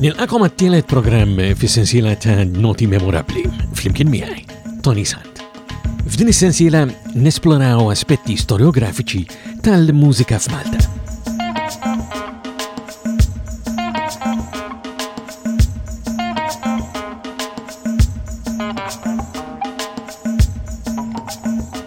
Nilqakom għat-tielet programm fis-sensiela ta' Noti Memorabli flimkien miegħi, Tony Sant. F'din is-sensiela nesploraw aspetti storiografiċi tal-mużika f'Malta.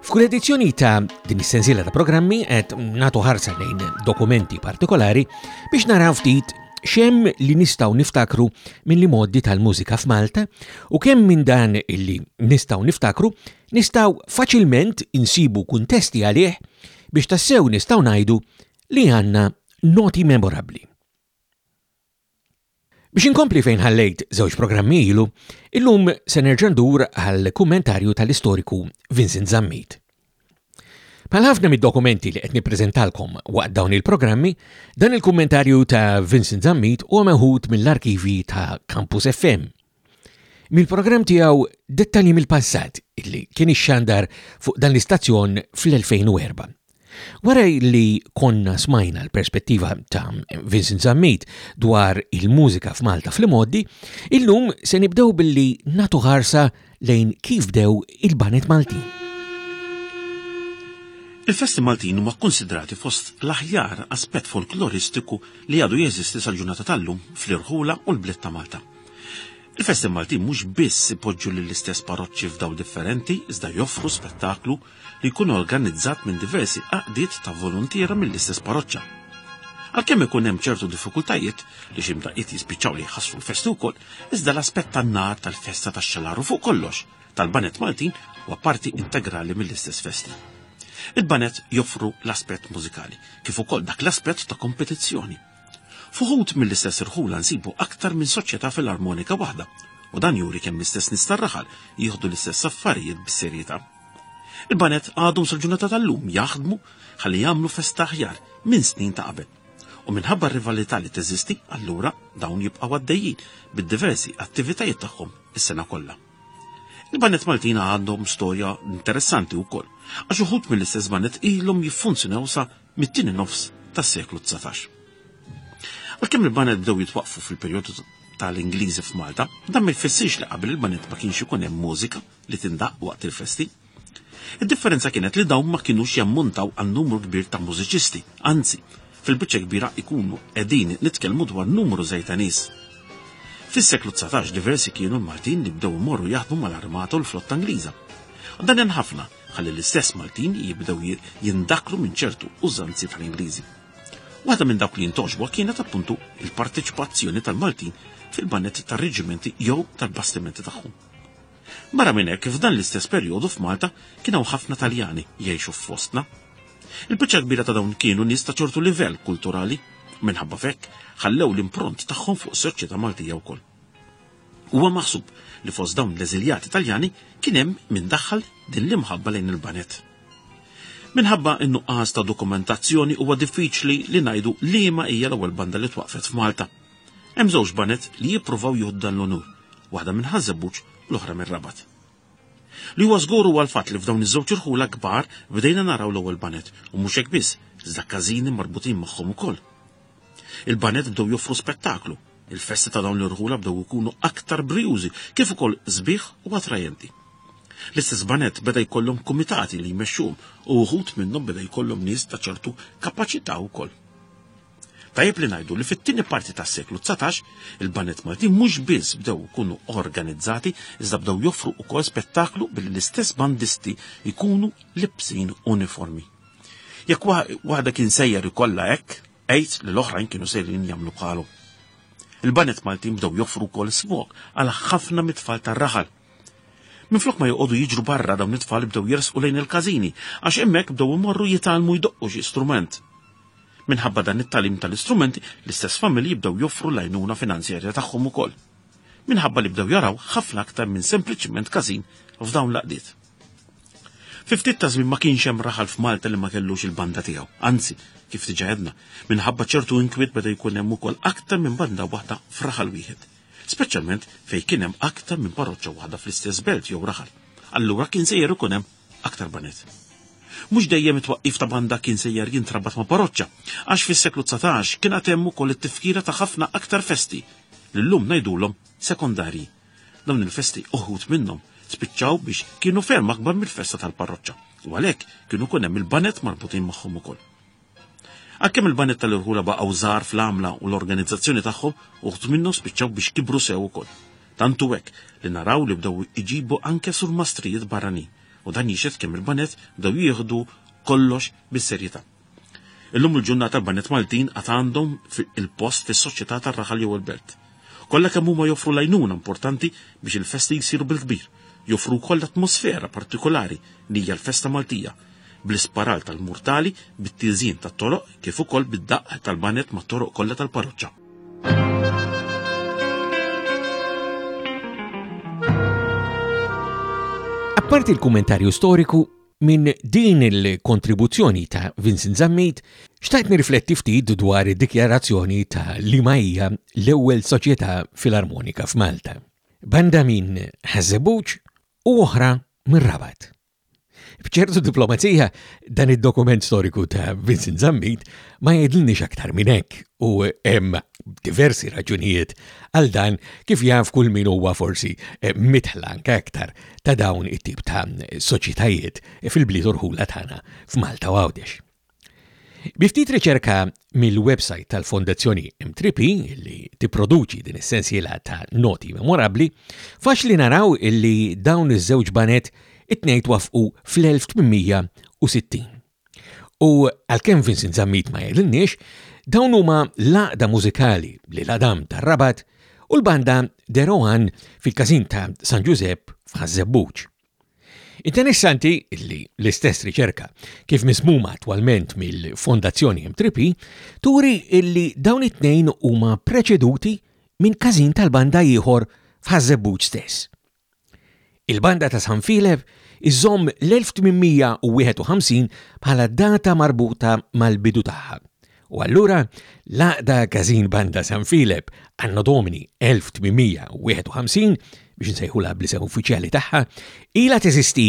F'kull edizzjoni ta' din is-sensiela ta' programmi qed nagħtu ħarsa lejn dokumenti partikolari biex naraw ftit xem li nistaw niftakru minn li moddi tal-mużika f'Malta u kemm minn dan illi nistaw niftakru nistaw faċilment insibu kuntesti għalih biex tassew nistaw najdu li għanna noti memorabli. Biex inkompli fejn ħallejt żewġ programmi ilu, illum se nerġa' ndur għall-kummentarju tal-istoriku Vincent Zammit. Bħal ħafna mid-dokumenti li qed nippreżentalkom waqt dawn il-programmi, dan il-kummentarju ta' Vincent Zammit huwa meħud mill-arkivji ta' Campus FM mill-programm tiegħu Dettalji mill-Passat li kien ixxandar fuq dan l-istazzjon fl-2004. Wara li konna smajna l-perspettiva ta' Vincent Zammit dwar il-mużika f'Malta fl-imoddi, illum se nibdew billi natu ħarsa lejn kif bdew il-Banet Maltin. Il-festi Maltin huma kkunsidrati fost l-aħjar aspett folkloristiku li għadu jeżisti sal-ġurnata tal-lum fl-irħula u l-bliet ta' Malta. Il-festi Maltin mhux biss ipoġġu lill-istess parroċċi f'dawl differenti, iżda joffru spettaklu li jkun organizzat minn diversi għaqdiet ta' voluntiera mill-istess parroċċa. Għalkemm ikun hemm ċertu diffikultajiet li xi mdaqqiet jispiċċaw li jħassru l-festi wkoll, iżda l-aspett tan-nar tal-festa tax-xalaru fuq kollox tal-banet Maltin huwa parti integrali mill-istess festi. Il-banet joffru l-aspett mużikali, kif ukoll dak l-aspett ta' kompetizzjoni. F'uħud mill-istess irħula nsibu aktar minn soċjetà filarmonika waħda, u dan juri kemm l-istess nies tar-raħal jieħdu l-istess affarijiet bis-serjetà. Il-baned għadhom sal-ġurnata tal-lum jaħdmu ħalli jagħmlu festa aħjar minn snin ta' qabel. U minħabba r-rivalità li teżisti, allura dawn jibqgħu għaddejjin bid-diversi attivitajiet tagħhom is-sena kollha. Il-banet Maltina għandhom storja interessanti wkoll, għax uħud mill-istess banet ilhom jiffunzjonaw sa mit-tieni nofs tas-seklu dsatax. Għalkemm il-baned bdew jitwaqqfu fil-perjodu tal-Ingliżi f'Malta, dan ma jfissirx li qabel il-baned ma kienx ikun hemm mużika li tindaqq waqt il-festi. Id-differenza kienet li dawn ma kinux jammontaw għal numru kbir ta' mużiċisti, anzi, fil-biċċa kbira ikunu qegħdin nitkellmu dwar numru żgħir ta' nies. Fis-seklu dsatax diversi kienu l-Maltin li bdew imorru jaħdmu mal-armata u l-flotta Ingliża. Dan hemm ħafna ħalli l-istess Maltin jibdew jindaklu minn ċertu użanzi tal-Ingliżi. Waħda minn dawk li jintoġbu kienet appuntu il-parteċipazzjoni tal-Maltin fil-bannet tar-reġimenti jew tal-bastimenti tagħhom. Barra minn hekk f'dan l-istess perjodu f'Malta kien hawn ħafna Taljani jgħixu f'fostna. Il-biċċa kbira ta' dawn kienu nies ta' ċertu livell kulturali minħabba fekk ħallew l-impront tagħhom fuq soċjetà Maltija wkoll. Huwa maħsub li fost dawn l-eżiljati Taljani kien hemm min daħħal din l-imħabba lejn il-baned. Minħabba n-nuqqas ta' dokumentazzjoni huwa diffiċli li ngħidu liema hija l-ewwel banda li twaqfet f'Malta. Hemm żewġ banet li jippruvaw jieħdu dan l-unur, waħda minn Ħaż-Żebbuġ l-oħra mir-Rabat. Li huwa żgur huwa l-fatt li f'dawn iż-żewġ irħula kbar bdejna naraw l-ewwel banet, u mhux hekk biss, iżda każini marbutin magħhom ukoll. Il-banet bdew joffru spettaklu, il-festi ta' dawn l-irħula bdew ikunu aktar brijużi kif ukoll sbieħ u attrajenti. L-istess banet beda jkollhom kumitati li jmexxuhom u wħud minnhom beda jkollhom nies ta' ċertu kapaċità wkoll. Tajjeb li ngħidu li fit-tieni parti tas-seklu 19 il-banet Maltin mhux biss bdew ikunu organizzati iżda bdew joffru wkoll spettaklu billi l-istess bandisti jkunu libsin uniformi. Jekk waħda kien sejjer ikollha hekk, għid li l-oħrajn kienu sejrin jagħmlu bħalu. Il-banet Maltin bdew joffru wkoll swok għal ħafna mit-tfal tar-raħal. Minflok ma joqogħdu jiġru barra dawn it-tfal bdew jersqu lejn il-każini għax hemmhekk bdew imorru jitgħallmu jdoqqu xi strument. Minħabba dan it-tagħlim tal-istrumenti, l-istess familji bdew joffru l-għajnuna finanzjarja tagħhom ukoll. Minħabba li bdew jaraw ħafna aktar minn sempliċiment każin f'dawn l-għaqdiet. Fi ftit ta' żmien ma kienx hemm raħal f'Malta li ma kellux il-banda tiegħu. Anzi, kif diġà għedna, minħabba ċertu inkwiet beda jkun hemm ukoll aktar minn banda waħda f'raħal wieħed. speċjalment fejn kien hemm aktar minn parroċċa waħda fl-istess belt jew raħal. Allura kien sejjer ikun hemm aktar banet. Mhux dejjem it-twaqqif ta' banda kien sejjer jintrabat ma' parroċċa, għax fis-seklu 19 kien għad hemm ukoll it-tifkira ta' ħafna aktar festi li llum ngħidulhom sekondarji. Dawn il-festi uħud minnhom spiċċaw biex kienu ferm akbar mill-festa tal-parroċċa u għalhekk kienu kun hemm il-banet marbutin magħhom ukoll. Għalkemm il-baned tal-irħula baqgħu żgħar fl-għamla u l-organizzazzjoni tagħhom, uħud minnhom spiċċaw biex kibru sew ukoll. Tantu hekk li naraw li bdew iġibu anke surmastrijiet barranin u dan jixed kemm il-baned bdew jieħdu kollox bis-serjetà. Illum il-ġurnata l-baned Maltin għad għandhom il-post fis-soċjetà tar-raħal jew il-belt. Kollha kemm huma joffru l-għajnuna importanti biex il-festi jsiru bil-kbir, joffru wkoll atmosfera partikolari li hija l-festa Maltija, bl-isparar tal-murtali, bit-tilżien tat-toroq kif ukoll bid-daqq tal-baned mat-toroq kollha tal-parroċċa. Apparti l-kummentarju storiku, Minn din il-kontribuzzjoni ta' Vincent Zammit, xtaqt nirrifletti ftit dwar id-dikjarazzjoni ta' liema hija l-ewwel soċjetà filarmonika f'Malta. Banda minn Ħaż-Żebbuġ u oħra mir-Rabat. B'ċertu diplomazija, dan id-dokument storiku ta' Vincent Zammit ma jgħidilniex aktar minn hekk u hemm diversi raġunijiet għal dan kif jaf kull min huwa forsi mitħla anke aktar ta' dawn it-tip ta' soċjetajiet fil-bliet urħula tagħna f'Malta u Għawdex. Biftit riċerka mill-website tal-Fondazzjoni M3P li tipproduċi din is-sensiela ta' noti memorabbli, fax li naraw illi dawn iż-żewġ banet it-tnejn twafqu fl-1860. U għalkemm Vincent Zammit ma jgħidilniex, dawn huma l-għaqda mużikali li l-għadam tar-Rabat u l-banda De Rohan fil-każin ta' San Ġużepp f'Ħaż-Żebbuġ. Interessanti li l-istess riċerka kif mismuma attwalment mill-Fondazzjoni M3P turi illi dawn it-tnejn huma preċeduti minn każin tal-banda ieħor f'Ħaż-Żebbuġ stess. Il-Banda ta' San Filep iżżomm l-1851 bħala data marbuta mal-bidu tagħha u allura l-Għaqda Każin Banda San Filep, Anno Domini 1851, biex insejħulha bl-isem uffiċjali tagħha, ilha teżisti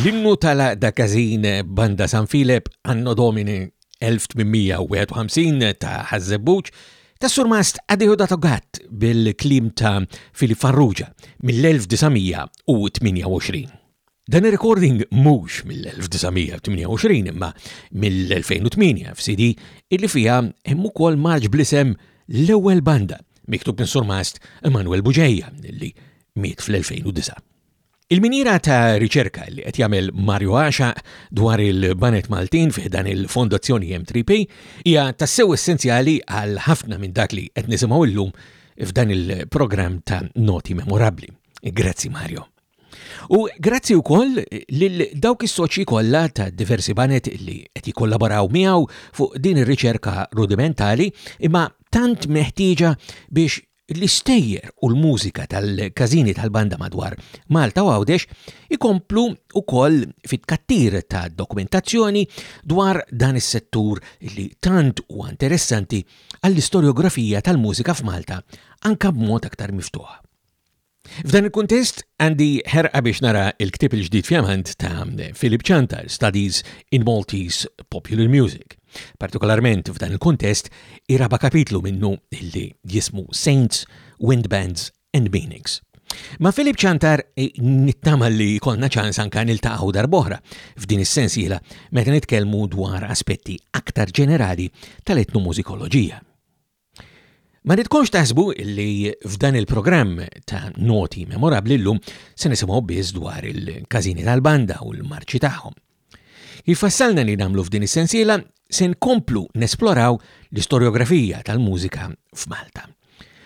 L-innu tal-għaqda kazin Banda San Filep għanno domini 1851 ta' ħazzebbuċ ta' surmast għadiħu datogat bil-klim ta' Fili Farrugia mill-1928. Dan ir-recording mhux mill-1928 imma mill-2008 f'CD illi fiha hemm ukoll marġ bl-isem L-Ewwel Banda miktub minn surmast Emanuel Buġeja li miet fl-2009. Il-minjiera ta' riċerka li qed jagħmel Mario Għaxaq dwar il-baned Maltin fi ħdan il-Fondazzjoni M3P hija tassew essenzjali għal ħafna minn dak li qed nisimgħu llum f'dan il-programm ta' Noti Memorabbli. Grazzi Mario. U grazzi wkoll lil dawk is-soċji kollha ta' diversi banet li qed jikkollaboraw miegħu fuq din ir-riċerka rudimentali imma tant meħtieġa biex l-istejjer u l-mużika tal-każini tal-banda madwar Malta u Għawdex ikomplu wkoll fit-kattir ta' dokumentazzjoni dwar dan is-settur li tant huwa interessanti għall-istorjografija tal-mużika f'Malta anka b'mod aktar miftuħ. F'dan il-kuntest, għandi ħerqa biex nara il-ktib il-ġdid fjamant ta' Philip Chantar, Studies in Maltese Popular Music. Partikolarment f'dan il-kuntest, iraba kapitlu minnu illi jismu Saints, Wind Bands and Meanings. Ma' Philip Chantar eh, nittama li kolna ċans anka niltaqgħu darboħra f'din is-sensiela meta nitkellmu dwar aspetti aktar ġenerali tal-etnomużikoloġija. Ma ridkomx taħsbu li f'dan il-programm ta' noti memorabli llum se nisimgħu biss dwar il-każini tal-banda u l-marċi tagħhom. Kif fassalna li nagħmlu f'din is-sensiela, se nkomplu nesploraw l-istorjografija tal-mużika f'Malta.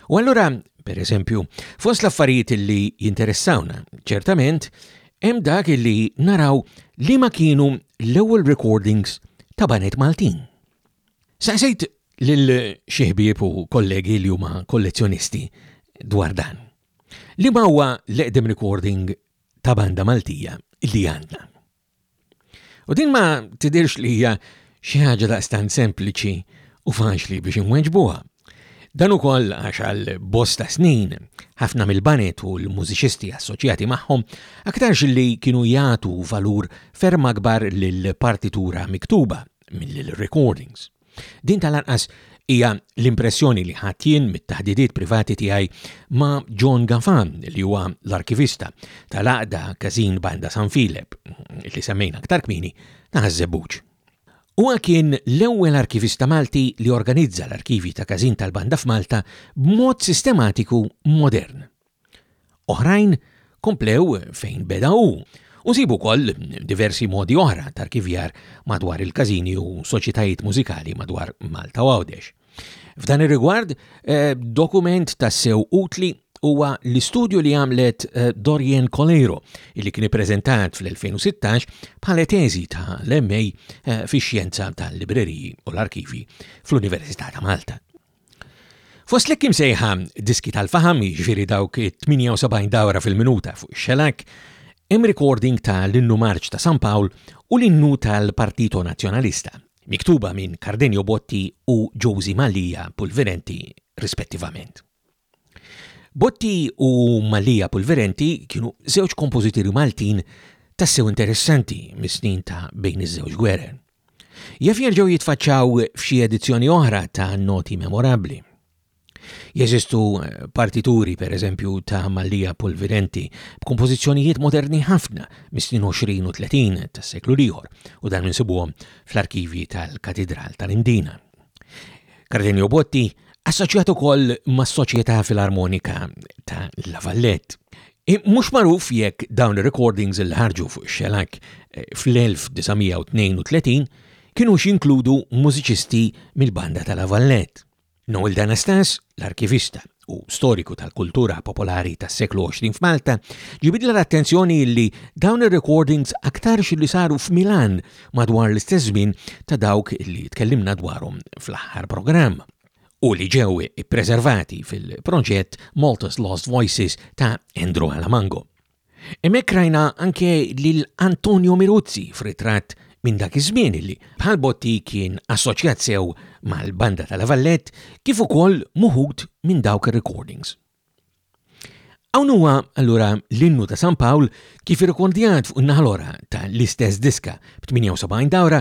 U allura, per eżempju, fost l-affarijiet li jinteressawna, ċertament, hemm dak li naraw li ma kienu l-ewwel recordings ta' banet Maltin. Saqsejt lil xi ħbieb u kollegi li huma kollezzjonisti dwar dan. Li ma huwa l-eqdem recording ta' banda Maltija li għandna. U din ma tidirx li hija xi ħaġa daqstant sempliċi u faċli biex inweġbuha. Dan ukoll għax għal bosta snin ħafna mill-banet u l-mużiċisti assoċjati magħhom aktarx li kienu jagħtu valur ferm akbar lill-partitura miktuba mill-recordings. Din tal-anqas hija l-impressjoni li ħatjien mit-taħdidiet privati tiegħi ma' John Gafan li huwa l-arkivista tal-Aqda Kazin Banda San Filep li semmejna aktar kmini ta' Ħażebuġ. Huwa kien l-ewwel arkivista Malti li organizza l-arkivji ta' Kazin tal-Banda f'Malta b'mod sistematiku modern. Oħrajn komplew fejn beda hu, u nsibu wkoll diversi modi oħra tarkivjar madwar il-każini u soċjetajiet mużikali madwar Malta u Għawdex. F'dan ir-rigward, eh, dokument tassew utli huwa l-istudju li għamlet eh, Dorian Coleiro li kien ippreżentat fl-2016 bħala teżi ta' l-MA eh, fix-xjenza tal-libreriji u l-arkivi fl-Università ta' Malta. Fost l-ekkim sejħa diski tal-faham, ġviri dawk 78 dawra fil-minuta fuq xelak, hemm recording ta' l-innu marċ ta' San Pawl u l-innu tal-Partito Nazzjonalista, miktuba minn Cardenio Botti u Josie Mallia Pulverenti rispettivament. Botti u Mallia Pulverenti kienu żewġ kompożitiri Maltin tassew interessanti mis-snin ta' bejn iż-żewġ gwerer. Jaf jerġgħu jitfaċċaw f'xi edizzjoni oħra ta' noti memorabbli. Jeżistu eh, partituri, per eżempju, ta' Mallija Pulvirenti, b'kompożizzjonijiet moderni ħafna mis-snin 20 u 30 tas-seklu liħor, u dan insibuhom fl-arkivji tal-Katidral tal-Imdina. Cardenio Botti assoċjat ukoll mas-Soċjetà Filarmonika ta' La Vallette. Mhux magħruf jekk dawn ir-recordings il ħarġu fuq xelak eh, fl-1932 kienu xinkludu mużiċisti mill-banda ta' La Vallette. Noel Danastas, l-arkivista u storiku tal-kultura popolari tas-seklu 20 f'Malta, ġibidla l-attenzjoni li dawn ir-recordings aktarx li saru f'Milan madwar l-istess żmien ta' dawk li tkellimna dwarhom fl-aħħar programm u li ġew ippreservati fil-proġett Malta's Lost Voices ta' Andrew Alamango. Hemmhekk rajna anke lil Antonio Miruzzi f'ritratt minn dak iż-żmien li bħal Botti kien assoċjat sew mal-banda tal-Lavallett kif ukoll muħud minn dawk ir-recordings. Hawn huwa allura l-innu ta' San Pawl kif irrekordjat fuq in-naħa l-ora tal-istess diska b'78 dawra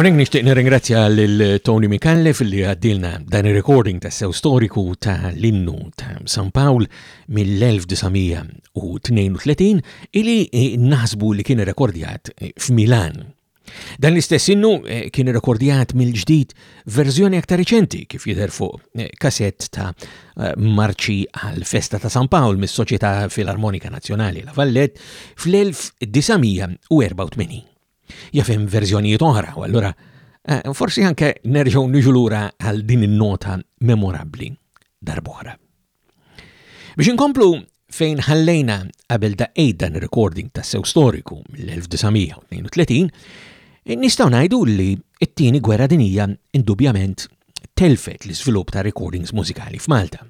Għonek nishtiq nirringrazzja lil Tony Mikallef li għaddilna dan il-recording ta' sew storiku ta' l-innu ta' San Pawl mill-1932 illi naħsbu li kien rekordjat f'Milan. Dan l-istess innu eh, kien rekordjat mill-ġdid Verżjoni aktar riċenti kif jidher fuq eh, kasett ta' eh, marċi għal festa ta' San Pawl mis-Soċjetà Filarmonika Nazzjonali La Vallet fl-1984. Jafem verżjonijiet oħra, u allura eh, forsi anke nerġgħu niġu lura għal din in-nota memorabbli darbohra. Biex inkomplu fejn ħallejna qabel daqqejt dan ir-recording ta' sew storiku mill-1932, nistgħu ngħidu li t-tieni gwerra dinija indubjament telfet l-iżvilupp ta' recordings mużikali f'Malta.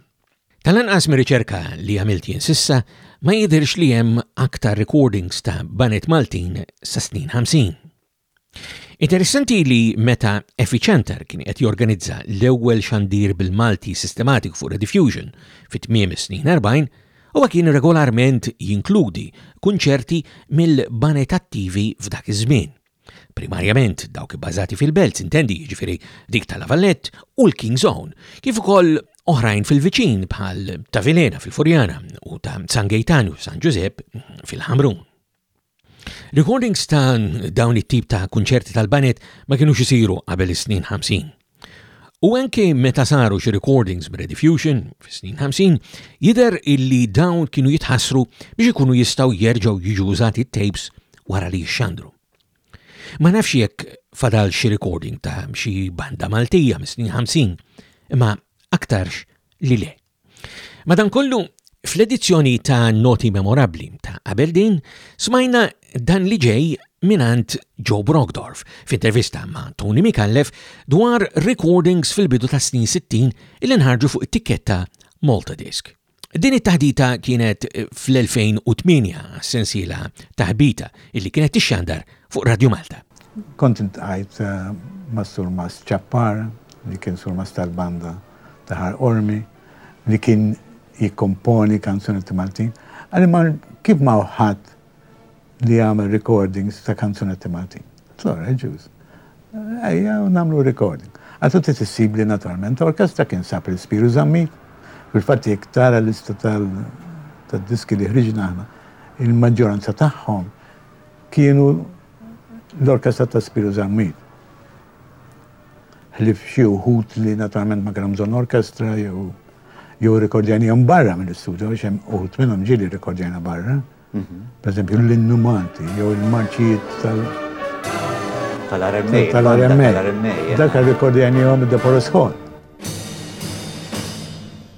Tal-anqas mir-riċerka li għamilt jien sissa ma jidhirx li hemm aktar recordings ta' banet Maltin sa snin 50. Interessanti li meta Efficenter kien qed jorganizza l-ewwel xandir bil-Malti sistematiku fuq Rediffusion fit-tmiem is-snin 40, huwa kien regolarment jinkludi kunċerti mill-banet attivi f'dak iż-żmien. Primarjament dawk ibbażati fil-belt, intendi jiġifieri dik ta' Lavallett u l-King's Own, kif ukoll oħrajn fil-viċin bħal ta' Vilena fil-Furjana u ta' San Gejtanu San Ġużepp fil-Ħamrun. Recordings ta' dawn it-tip ta' kunċerti tal-banet ma kinux isiru qabel is-snin 50. U anke meta saru xi recordings b'Rediffusion fis-snin 50, jidher illi dawn kienu jitħassru biex ikunu jistgħu jerġgħu jiġu użati t-tapes wara li jixxandru. Ma nafx jekk fadalx xi recording ta' xi banda Maltija mis-snin 50, imma aktarx li le. Madankollu, fl-edizzjoni ta' Noti Memorabbli ta' qabel din, smajna dan li ġej minant Joe Brogdorf f'intervista ma' Tony Mikallef dwar recordings fil-bidu ta' snin 60 li nħarġu fuq it-tikketta Malta Disc. Din it-taħdita kienet fl-2008 sensiela taħbita illi kienet tixxandar fuq Radio Malta. Kont intqajt eh, ma' Surmas Ċappar, li kien Surmas tal-Banda, ta' Ħal Qormi li kien jikkomponi kanzunetti Maltin. Għalli ma kif ma ħadd li għamel recordings ta' kanzunetti Maltin. Allora, ġuż. Ejja, namlu recording. Għatu t tissib li naturalment orkestra kien sab l-ispiru zammit. Fil-fatti jek tara l-lista tal-diski li ħriġna aħna, il-maġġoranza tagħhom kienu l-orkestra ta' spiru zammit. ħlief xi wħud li naturalment ma kellhom bżonn orkestra jew jew rrekordjanihom barra mill-istudju għax hemm uħud minnhom ġieli rrekordjajna barra. Mhm. Per eżempju l-innu Malti jew il-marċijiet tal- tal-RMA. Tal-RMA. Dak rrekordjanihom id-Deporoscon.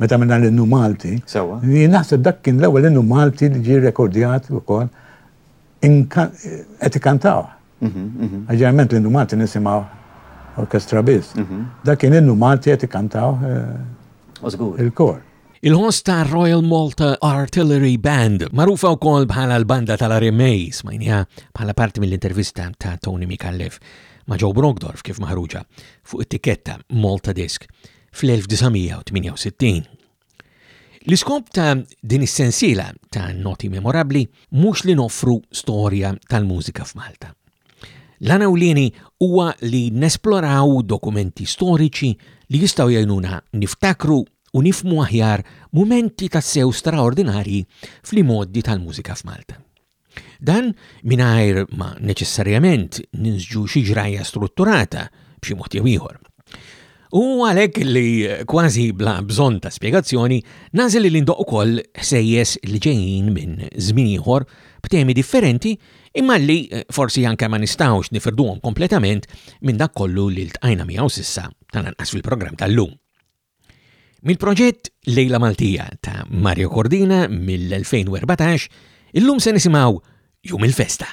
meta għamilna l-innu Malti, li naħseb dak kien l-ewwel innu Malti li ġie rekordjat ukoll qed ikantawh. Ġeneralment l-innu Malti nisimgħu orkestra biss. Dak kien innu Malti qed ikantawh il-kor. Il-ħoss ta' Royal Malta Artillery Band, marufa u kol bħala l-banda tal-RMA, smajnija bħala parti mill-intervista ta' Tony Mikallef ma' Joe Brogdorf kif maħruġa fuq it-tiketta Malta Disc fl-1968. L-iskop ta' din is-sensiela ta' noti memorabbli mhux li noffru storja tal-mużika f'Malta. L-għana ewlieni huwa li nesploraw dokumenti storiċi li jistgħu jgħinuna niftakru u nifmu aħjar mumenti tassew straordinarji fl-imoddi tal-mużika f'Malta. Dan mingħajr ma neċessarjament ninsġu xi ġrajja strutturata b'xi mod jew ieħor. U għalhekk li kważi bla bżonn ta' spjegazzjoni, nażel li ndoq ukoll ħsejjes li ġejjin minn żmien ieħor b'temi differenti imma li eh, forsi anke ma nistgħux nifirduhom kompletament minn dak kollu li ltqajna miegħu sissa tal-anqas fil-programm tal-lum. Mill-proġett Lejla Maltija ta' Mario Cordina mill-2014, illum se nisimgħu Jum il-Festa.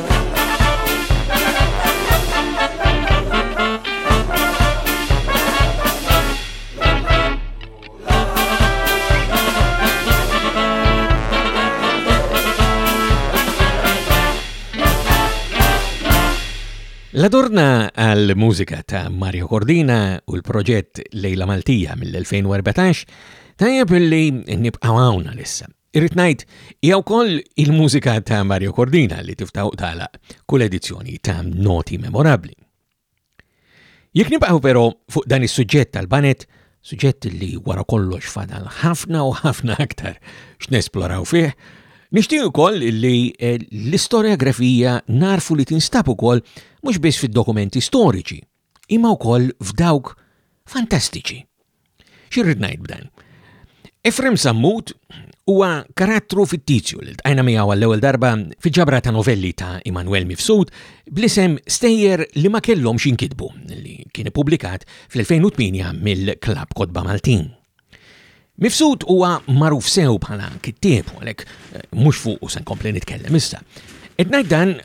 La Dorna għal mużika ta' Mario Cordina u l-proġett Lejla Maltija mill-2014 tajjeb li nibqaw hawn għalissa. Irrid ngħid, hija wkoll il-mużika ta' Mario Cordina li tiftaw tala kull edizzjoni ta' noti memorabbli. Jekk nibqgħu però fuq dan is-suġġett tal-banet, suġġett li wara kollox fadal ħafna u ħafna aktar x'nesploraw fih, nixtieq ukoll li eh, l-istorjografija narfu li tinstab ukoll mhux biss fid-dokumenti storiċi, imma wkoll f'dawk fantastiċi. Xi rrid ngħid b'dan? Efrem Sammut huwa karattru fittizju li tqajna miegħu għall-ewwel darba fi ġabra ta' novelli ta' Immanuel Mifsud bl-isem Stejjer li ma kellhomx jinkitbu li kien ippubblikat fl-2008 mill-Klabb Kotba Maltin. Mifsud huwa magħruf sew bħala kittieb, għalhekk eh, mhux fuq u se nkompli nitkellem issa. Qed ngħid dan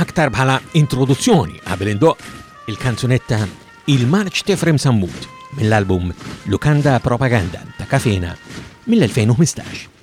aktar bħala introduzzjoni qabel indoq il-kanzunetta Il-Marċ Tefrem Sammut mill-album Lukanda Propaganda ta' Kafena mill-2015.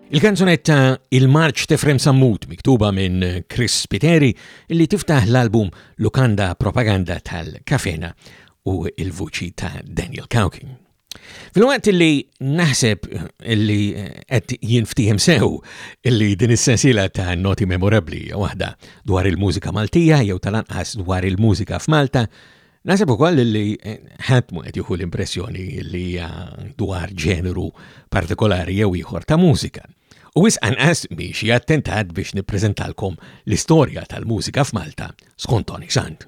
Il-kanzunetta Il-Marċ Tifrem Sammut miktuba minn Chris Spiteri li tiftaħ l-album Lukanda Propaganda tal-Kafena u il-vuċi ta' Daniel Cowking. Fil-waqt li naħseb li qed jinftiehem sew li din is-sensiela ta' noti memorabbli waħda dwar il-mużika Maltija jew tal-anqas dwar il-mużika f'Malta Nasib ukoll li eh, ħadd mu qed jieħu l-impressjoni li hija dwar ġeneru partikolari jew ieħor ta' mużika. U wis anqas biex hija attentat biex nippreżentalkom l-istorja tal-mużika f'Malta skont Tony Sant.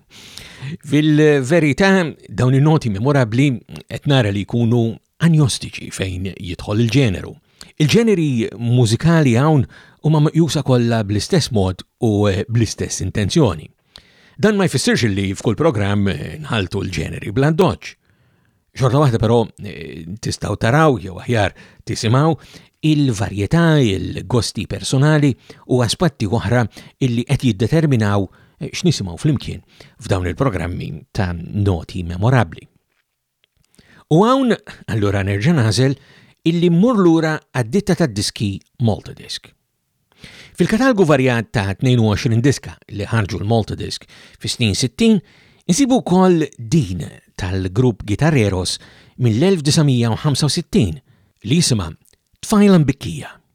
Fil-verità dawn in-noti memorabbli qed nara li jkunu Agnostiċi fejn jidħol il-ġeneru. Il-ġeneri mużikali hawn huma meqjusa kollha bl-istess mod u bl-istess intenzjoni. Dan ma jfissirx li f'kull programm nħaltu l-ġeneri bla doċċ. Xorta waħda però eh, tistaw taraw jew aħjar tisimaw il-varjetà, il-gosti personali u aspetti oħra illi qed jiddeterminaw eh, x'nisimgħu flimkien f'dawn il-programmi ta' noti memorabbli. U hawn allura nerġa' nagħżel illi mmur lura għad-ditta tad-diski Malta Disk. Fil-katalgu varjat ta' 22 diska li ħarġu l-Malta Disk fis-snin 60, insibu wkoll din tal-grupp Gitarreros mill-1965 li jisimha Tfajla Mbikkija.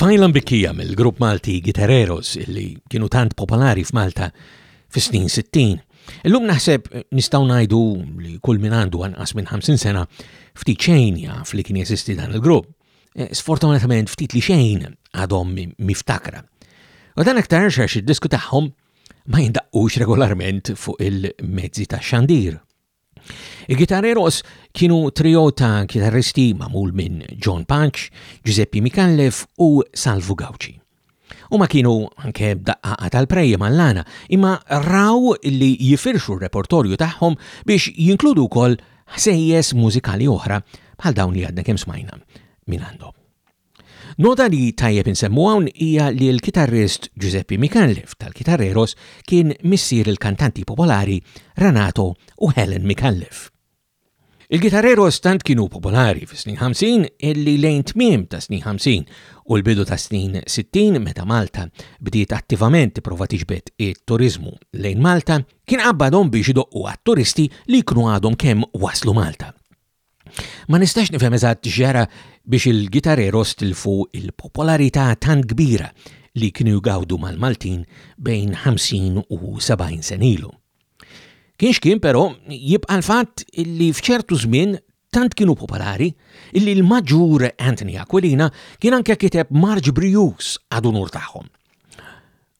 Tfajla mbikkija mill-grupp Malti Gitareros li kienu tant popolari f'Malta fis-snin 60. Illum naħseb nistgħu ngħidu li kull min għandu anqas minn 50 sena ftit xejn jaf li kien jeżisti dan il-grupp. E, sfortunatament ftit li xejn għadhom miftakra. U dan aktar xax id-disku tagħhom ma jindaqqux regolarment fuq il-mezzi ta' xandir. Il-Gitareros kienu trio ta' kitarristi magħmul minn John Paċ, Giuseppe Mikallef u Salvu Gauci. Huma kienu anke daqqaqa tal-prejjem għall-għana, imma raw li jifirxu r-repertorju tagħhom biex jinkludu wkoll ħsejjes mużikali oħra bħal dawn li għadna kemm smajna minn għandhom. Nota li tajjeb insemmu hawn hija li l-kitarrist Giuseppe Micallef tal-Kitarreros kien missier il-kantanti popolari Renato u Helen Micallef. Il-Kitarreros tant kienu popolari fis-snin 50 illi lejn tmiem tas-snin 50 u l-bidu tas-snin 60 meta Malta bdiet attivament tipprova tiġbed it-turiżmu lejn Malta, kien qabbadhom biex idoqqu għat-turisti li jkunu għadhom kemm waslu Malta. Ma nistax nifhem eżatt x'ġara biex il-gitareros tilfu il-popolarità tant kbira li kienu jgawdu mal-Maltin bejn 50 u 70 sen ilu. Kienx kien però jibqa' l-fatt li f'ċertu żmien tant kienu popolari li l-maġġur Anthony Aquilina kien anke kiteb Marġ Brijus għad-unur tagħhom.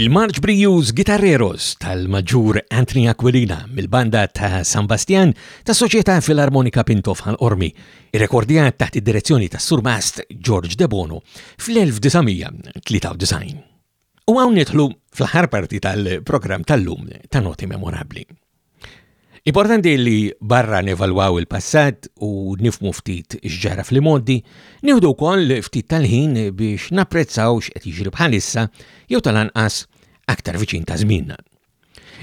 Il-March Brius Gitarreros tal-Maġġur Anthony Aquilina mill-banda ta' San Bastian ta' Soċjetà Filarmonika Pinto f'Ħan Ormi, irrekordjat taħt id-direzzjoni ta' surmast George Debono fl-1993. U hawn nidħlu fl-aħħar parti tal-programm tal-lum ta' noti memorabbli. Importanti li barra nevalwaw il-passat u nifmu ftit x'ġara fl-imoddi, nieħdu wkoll ftit tal-ħin biex napprezzaw x'qed jiġri bħalissa jew tal-anqas aktar viċin ta' żminna.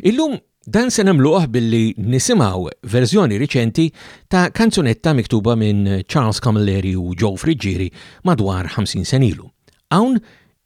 Illum dan se nagħmluh billi nisimgħu verżjoni riċenti ta' kanzunetta miktuba minn Charles Camilleri u Joe Friggieri madwar 50 senilu. Hawn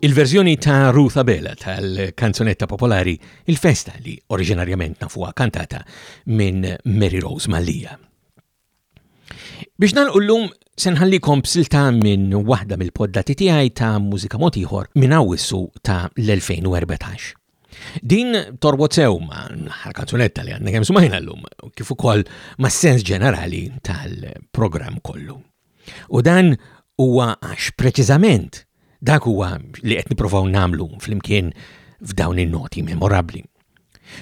Il-verżjoni ta' Ruth Abela tal-kanzunetta popolari Il-Festa li oriġinarjament nafuha kantata minn Mary Rose Mallia. Biex nagħlqu llum se nħallikom b'silta minn waħda mill-poddati tiegħi ta' mużika mod ieħor minn Awwissu ta' l-2014. Din torbot sew ma' kanzunetta li għandna kemm smajna llum kif ukoll mas-sens ġenerali tal-programm kollu. U dan huwa għax preċiżament dak huwa li qed nippruvaw nagħmlu flimkien f'dawn in-noti memorabbli.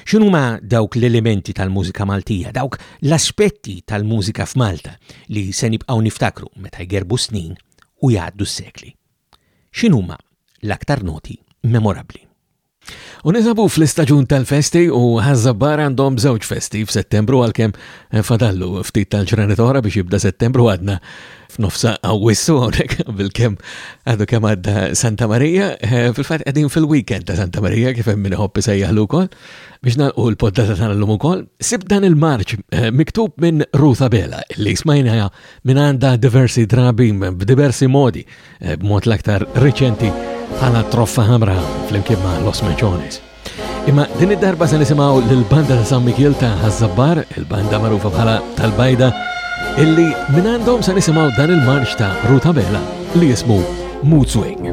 X'inhuma dawk l-elementi tal-mużika Maltija, dawk l-aspetti tal-mużika f'Malta li se nibqgħu niftakru meta jgerbu snin u jgħaddu s-sekli? X'inhuma l-aktar noti memorabbli? U ninsabu fl-istaġun tal-festi u ħazzabbar għandhom żewġ festi f'Settembru għalkemm eh, fadallu ftit tal-ġranet oħra biex jibda Settembru għadna f'nofsa għawissu għonek bil-kem għadu kem għadda Santa Marija, eh, fil-fat għedin fil-weekend ta' Santa Marija kif hemm min hoppi sejjaħlu kol, biex nalqu l-poddata ta' l-lum ukoll. Sib dan il-marċ eh, miktub minn Ruth Abela li smajna minn għanda diversi drabi b'diversi modi Eh, b'mod l-aktar riċenti bħala troffa ħamra fl-imkien ma' Los Mechones. Imma din id-darba se nisimgħu lill-banda ta' San Mikil ta' Ħazzabbar, il-banda magħrufa bħala tal-Bajda, illi minn għandhom se nisimgħu dan il-marċ ta' Ruta Bela li jismu Mood Swing.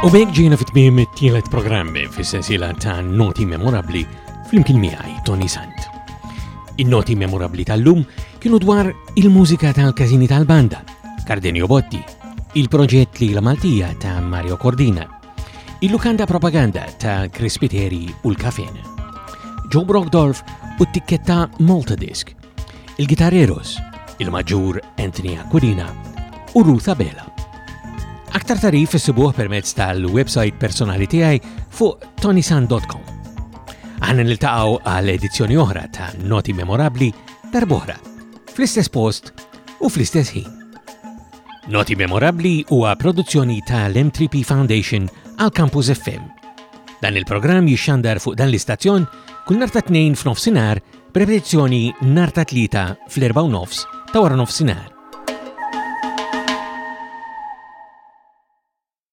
U bejk ġina fit tmim it-tielet programmi fis sensila ta' noti memorabli fl-imkien miħaj Tony Sant. In-noti memorabli tal-lum kienu dwar il-mużika tal-kazini tal-banda, Cardenio Botti, il-proġett li la Maltija ta' Mario Cordina, Il-lukanda propaganda ta' Krispiteri u l-Kafin. Joe Brogdorf u t-tikketta Malta Disc. Il-Gitarreros, il-Maġġur Anthony Aquilina u Ruth Abela. Aktar tarif issibuh permezz tal-website personali tiegħi fuq tonisan.com. Għanna niltaqgħu għal edizzjoni oħra ta' Noti Memorabli darbohra, fl-istess post u fl-istess ħin. Noti Memorabbli huwa produzzjoni ta' l-M3P Foundation għal Campus FM. Dan il-programm jixxandar fuq dan l-istazzjon kull narta tnejn f'nofsinhar b'repetizzjoni narta tlieta fl-erba' nofs ta' wara nofsinhar.